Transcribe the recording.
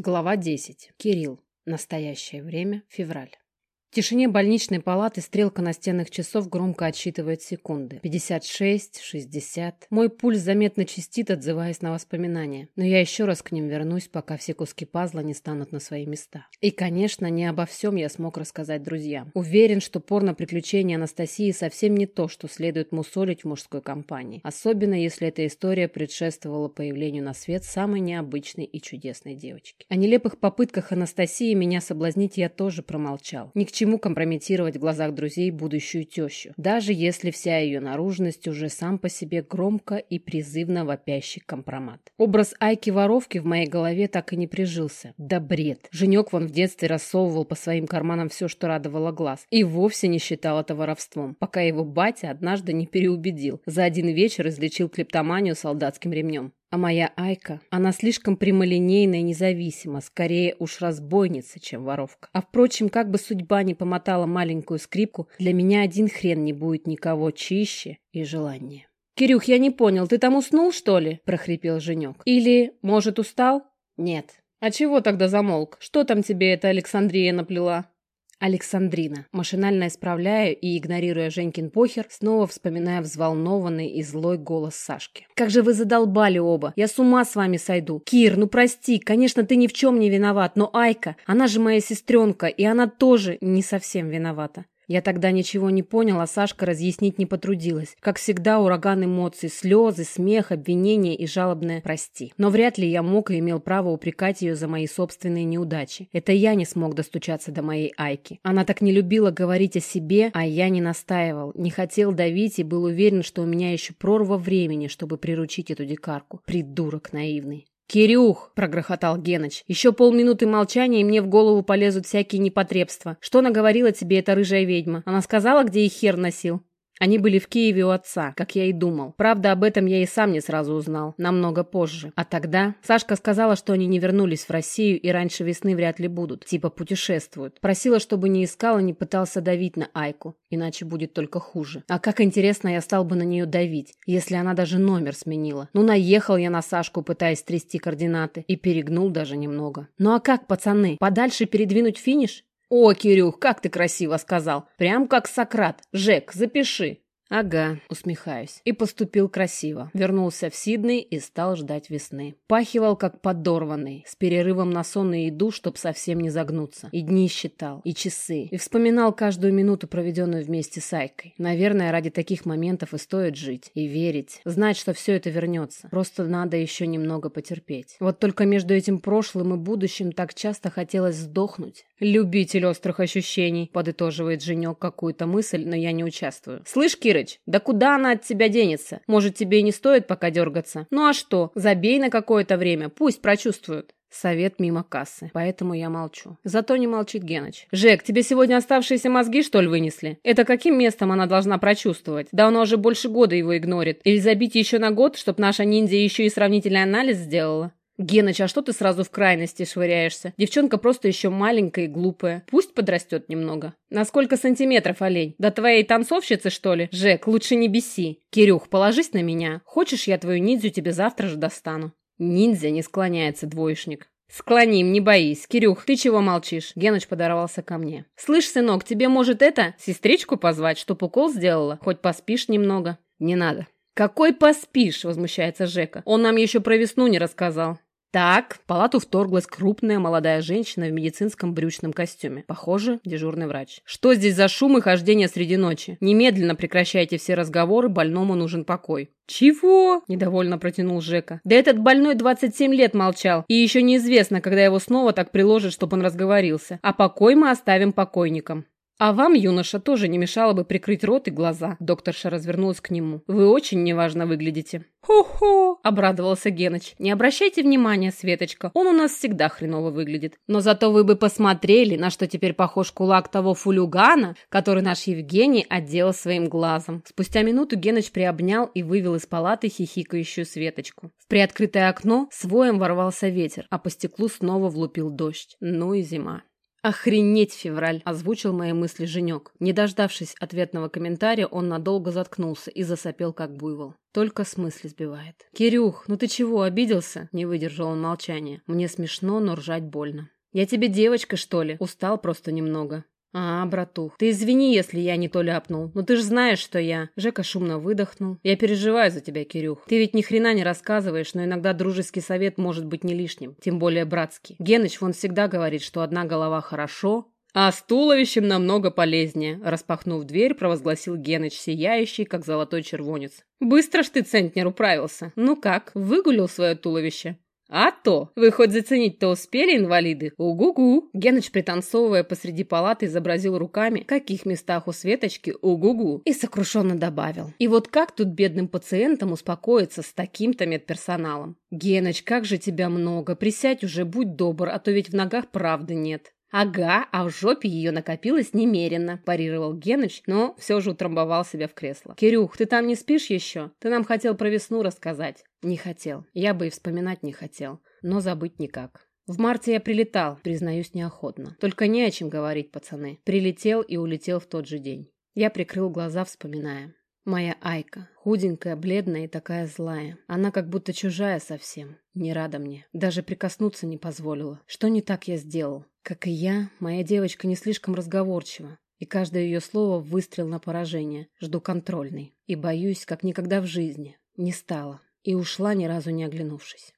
Глава 10. Кирилл. Настоящее время. Февраль. В тишине больничной палаты стрелка настенных часов громко отсчитывает секунды. 56, 60. Мой пульс заметно чистит, отзываясь на воспоминания. Но я еще раз к ним вернусь, пока все куски пазла не станут на свои места. И, конечно, не обо всем я смог рассказать друзьям. Уверен, что порно-приключения Анастасии совсем не то, что следует мусолить в мужской компании. Особенно, если эта история предшествовала появлению на свет самой необычной и чудесной девочки. О нелепых попытках Анастасии меня соблазнить я тоже промолчал. Ни к чему компрометировать в глазах друзей будущую тещу, даже если вся ее наружность уже сам по себе громко и призывно вопящий компромат. Образ Айки-воровки в моей голове так и не прижился. Да бред. Женек вон в детстве рассовывал по своим карманам все, что радовало глаз, и вовсе не считал это воровством, пока его батя однажды не переубедил. За один вечер излечил клептоманию солдатским ремнем. А моя Айка, она слишком прямолинейна и независима, скорее уж разбойница, чем воровка. А впрочем, как бы судьба не помотала маленькую скрипку, для меня один хрен не будет никого чище и желания. «Кирюх, я не понял, ты там уснул, что ли?» – прохрипел Женек. «Или, может, устал?» «Нет». «А чего тогда замолк? Что там тебе эта Александрия наплела?» Александрина. Машинально исправляя и игнорируя Женькин похер, снова вспоминая взволнованный и злой голос Сашки. «Как же вы задолбали оба! Я с ума с вами сойду! Кир, ну прости, конечно, ты ни в чем не виноват, но Айка, она же моя сестренка, и она тоже не совсем виновата. Я тогда ничего не понял, а Сашка разъяснить не потрудилась. Как всегда, ураган эмоций, слезы, смех, обвинения и жалобное «прости». Но вряд ли я мог и имел право упрекать ее за мои собственные неудачи. Это я не смог достучаться до моей Айки. Она так не любила говорить о себе, а я не настаивал, не хотел давить и был уверен, что у меня еще прорва времени, чтобы приручить эту дикарку. Придурок наивный. «Кирюх!» – прогрохотал Геныч. «Еще полминуты молчания, и мне в голову полезут всякие непотребства. Что наговорила тебе эта рыжая ведьма? Она сказала, где их хер носил?» Они были в Киеве у отца, как я и думал. Правда, об этом я и сам не сразу узнал, намного позже. А тогда Сашка сказала, что они не вернулись в Россию и раньше весны вряд ли будут. Типа путешествуют. Просила, чтобы не искал и не пытался давить на Айку, иначе будет только хуже. А как интересно я стал бы на нее давить, если она даже номер сменила. Ну, наехал я на Сашку, пытаясь трясти координаты, и перегнул даже немного. Ну а как, пацаны, подальше передвинуть финиш? «О, Кирюх, как ты красиво сказал! Прям как Сократ! Жек, запиши!» «Ага», — усмехаюсь. И поступил красиво. Вернулся в Сидней и стал ждать весны. Пахивал, как подорванный, с перерывом на сон и еду, чтоб совсем не загнуться. И дни считал, и часы. И вспоминал каждую минуту, проведенную вместе с Айкой. Наверное, ради таких моментов и стоит жить. И верить. Знать, что все это вернется. Просто надо еще немного потерпеть. Вот только между этим прошлым и будущим так часто хотелось сдохнуть. «Любитель острых ощущений», — подытоживает Женек какую-то мысль, но я не участвую. «Слышь, Кирыч, да куда она от тебя денется? Может, тебе и не стоит пока дергаться? Ну а что, забей на какое-то время, пусть прочувствуют». Совет мимо кассы, поэтому я молчу. Зато не молчит Геныч. «Жек, тебе сегодня оставшиеся мозги, что ли, вынесли? Это каким местом она должна прочувствовать? Да она уже больше года его игнорит. Или забить еще на год, чтоб наша ниндзя еще и сравнительный анализ сделала?» «Геныч, а что ты сразу в крайности швыряешься? Девчонка просто еще маленькая и глупая. Пусть подрастет немного». «На сколько сантиметров, олень? До твоей танцовщицы, что ли? Жек, лучше не беси. Кирюх, положись на меня. Хочешь, я твою ниндзю тебе завтра же достану?» «Ниндзя не склоняется, двоечник». «Склоним, не боись. Кирюх, ты чего молчишь?» Геныч подорвался ко мне. «Слышь, сынок, тебе, может, это, сестричку позвать, чтоб укол сделала? Хоть поспишь немного?» «Не надо». «Какой поспишь?» – возмущается Жека. «Он нам еще про весну не рассказал». Так, в палату вторглась крупная молодая женщина в медицинском брючном костюме. Похоже, дежурный врач. Что здесь за шум и хождение среди ночи? Немедленно прекращайте все разговоры, больному нужен покой. «Чего?» – недовольно протянул Жека. «Да этот больной 27 лет молчал, и еще неизвестно, когда его снова так приложат, чтобы он разговорился. А покой мы оставим покойникам». «А вам, юноша, тоже не мешало бы прикрыть рот и глаза», – докторша развернулась к нему. «Вы очень неважно выглядите». «Хо-хо!» – обрадовался Геныч. «Не обращайте внимания, Светочка, он у нас всегда хреново выглядит. Но зато вы бы посмотрели, на что теперь похож кулак того фулюгана, который наш Евгений отделал своим глазом». Спустя минуту Геныч приобнял и вывел из палаты хихикающую Светочку. В приоткрытое окно своем ворвался ветер, а по стеклу снова влупил дождь. Ну и зима. «Охренеть, февраль!» – озвучил мои мысли Женек. Не дождавшись ответного комментария, он надолго заткнулся и засопел, как буйвол. Только смысле сбивает. «Кирюх, ну ты чего, обиделся?» – не выдержал он молчания. «Мне смешно, но ржать больно». «Я тебе девочка, что ли?» Устал просто немного. «А, братух, ты извини, если я не то ляпнул, но ты же знаешь, что я...» Жека шумно выдохнул. «Я переживаю за тебя, Кирюх. Ты ведь ни хрена не рассказываешь, но иногда дружеский совет может быть не лишним, тем более братский. Геныч вон всегда говорит, что одна голова хорошо, а с туловищем намного полезнее», распахнув дверь, провозгласил Геныч, сияющий, как золотой червонец. «Быстро ж ты, центнер, управился. Ну как, выгулил свое туловище?» «А то! Вы хоть заценить-то успели, инвалиды? Угу-гу!» Геныч, пританцовывая посреди палаты, изобразил руками, в каких местах у Светочки угу-гу, и сокрушенно добавил. «И вот как тут бедным пациентам успокоиться с таким-то медперсоналом? Геныч, как же тебя много! Присядь уже, будь добр, а то ведь в ногах правды нет!» «Ага, а в жопе ее накопилось немерено», – парировал Геныч, но все же утрамбовал себя в кресло. «Кирюх, ты там не спишь еще? Ты нам хотел про весну рассказать». «Не хотел. Я бы и вспоминать не хотел. Но забыть никак». В марте я прилетал, признаюсь неохотно. Только не о чем говорить, пацаны. Прилетел и улетел в тот же день. Я прикрыл глаза, вспоминая. Моя Айка, худенькая, бледная и такая злая. Она как будто чужая совсем, не рада мне. Даже прикоснуться не позволила. Что не так я сделал? Как и я, моя девочка не слишком разговорчива. И каждое ее слово – выстрел на поражение. Жду контрольный. И боюсь, как никогда в жизни. Не стала. И ушла, ни разу не оглянувшись.